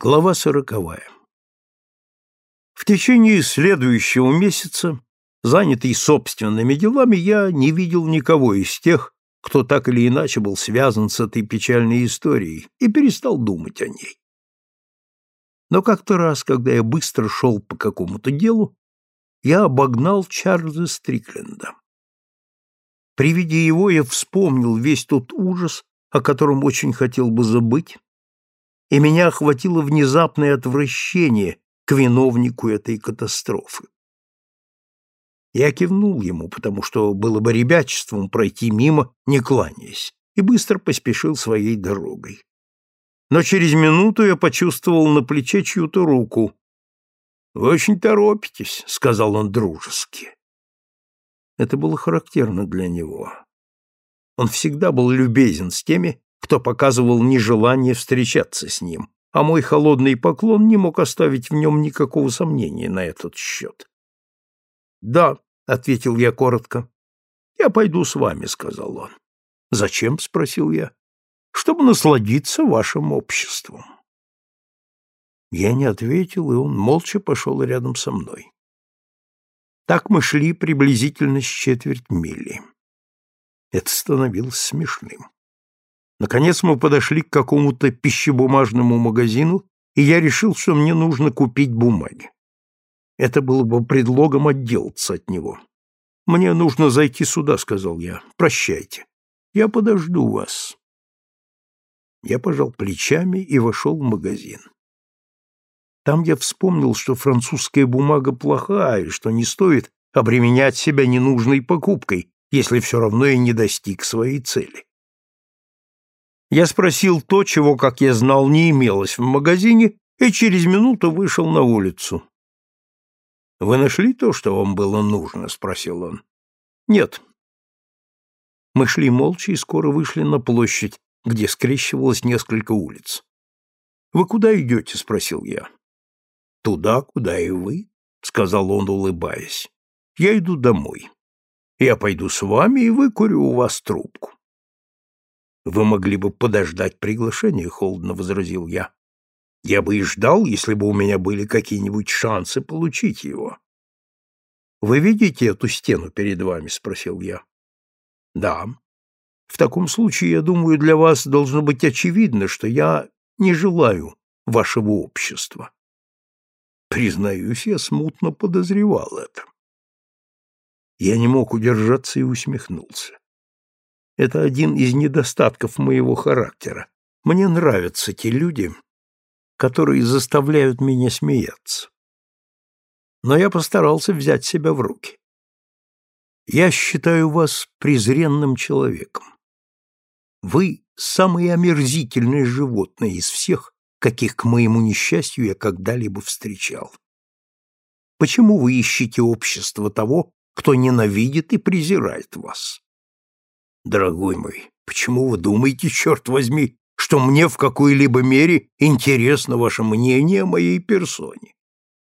Глава сороковая. В течение следующего месяца, занятый собственными делами, я не видел никого из тех, кто так или иначе был связан с этой печальной историей, и перестал думать о ней. Но как-то раз, когда я быстро шел по какому-то делу, я обогнал Чарльза Стрикленда. При виде его я вспомнил весь тот ужас, о котором очень хотел бы забыть, и меня охватило внезапное отвращение к виновнику этой катастрофы. Я кивнул ему, потому что было бы ребячеством пройти мимо, не кланяясь, и быстро поспешил своей дорогой. Но через минуту я почувствовал на плече чью-то руку. «Вы очень торопитесь», — сказал он дружески. Это было характерно для него. Он всегда был любезен с теми, кто показывал нежелание встречаться с ним, а мой холодный поклон не мог оставить в нем никакого сомнения на этот счет. «Да», — ответил я коротко. «Я пойду с вами», — сказал он. «Зачем?» — спросил я. «Чтобы насладиться вашим обществом». Я не ответил, и он молча пошел рядом со мной. Так мы шли приблизительно с четверть мили. Это становилось смешным. Наконец мы подошли к какому-то пищебумажному магазину, и я решил, что мне нужно купить бумаги. Это было бы предлогом отделаться от него. «Мне нужно зайти сюда», — сказал я. «Прощайте. Я подожду вас». Я пожал плечами и вошел в магазин. Там я вспомнил, что французская бумага плохая, и что не стоит обременять себя ненужной покупкой, если все равно я не достиг своей цели. Я спросил то, чего, как я знал, не имелось в магазине, и через минуту вышел на улицу. «Вы нашли то, что вам было нужно?» — спросил он. «Нет». Мы шли молча и скоро вышли на площадь, где скрещивалось несколько улиц. «Вы куда идете?» — спросил я. «Туда, куда и вы», — сказал он, улыбаясь. «Я иду домой. Я пойду с вами и выкурю у вас трубку». Вы могли бы подождать приглашения, холодно возразил я. Я бы и ждал, если бы у меня были какие-нибудь шансы получить его. Вы видите эту стену перед вами, спросил я. Да. В таком случае, я думаю, для вас должно быть очевидно, что я не желаю вашего общества. Признаюсь, я смутно подозревал это. Я не мог удержаться и усмехнулся. Это один из недостатков моего характера. Мне нравятся те люди, которые заставляют меня смеяться. Но я постарался взять себя в руки. Я считаю вас презренным человеком. Вы самое омерзительное животное из всех, каких, к моему несчастью, я когда-либо встречал. Почему вы ищете общество того, кто ненавидит и презирает вас? Дорогой мой, почему вы думаете, черт возьми, что мне в какой-либо мере интересно ваше мнение о моей персоне?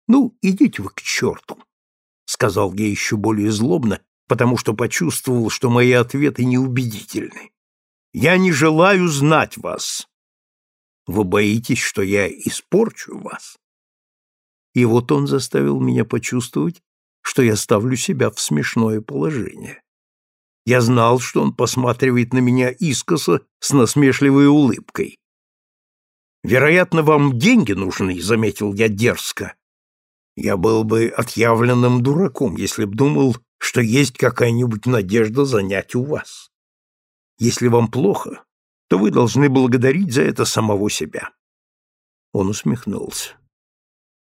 Ну, идите вы к черту, — сказал я еще более злобно, потому что почувствовал, что мои ответы неубедительны. Я не желаю знать вас. Вы боитесь, что я испорчу вас? И вот он заставил меня почувствовать, что я ставлю себя в смешное положение. Я знал, что он посматривает на меня искоса с насмешливой улыбкой. «Вероятно, вам деньги нужны», — заметил я дерзко. «Я был бы отъявленным дураком, если б думал, что есть какая-нибудь надежда занять у вас. Если вам плохо, то вы должны благодарить за это самого себя». Он усмехнулся.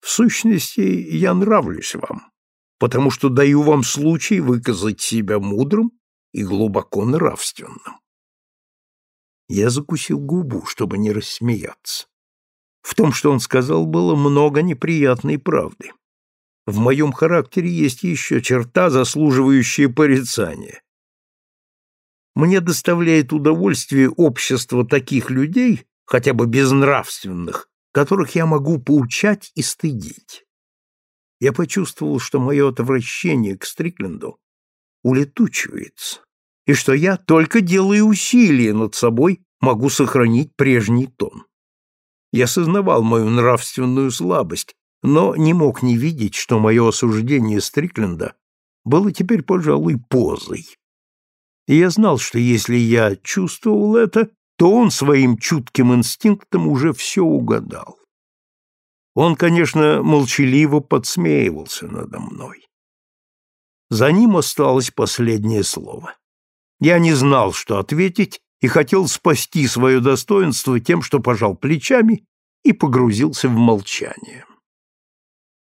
«В сущности, я нравлюсь вам, потому что даю вам случай выказать себя мудрым и глубоко нравственным. Я закусил губу, чтобы не рассмеяться. В том, что он сказал, было много неприятной правды. В моем характере есть еще черта, заслуживающая порицания. Мне доставляет удовольствие общество таких людей, хотя бы безнравственных, которых я могу поучать и стыдить. Я почувствовал, что мое отвращение к Стрикленду улетучивается, и что я, только делая усилия над собой, могу сохранить прежний тон. Я сознавал мою нравственную слабость, но не мог не видеть, что мое осуждение Стрикленда было теперь, пожалуй, позой. И я знал, что если я чувствовал это, то он своим чутким инстинктом уже все угадал. Он, конечно, молчаливо подсмеивался надо мной. За ним осталось последнее слово. Я не знал, что ответить, и хотел спасти свое достоинство тем, что пожал плечами и погрузился в молчание.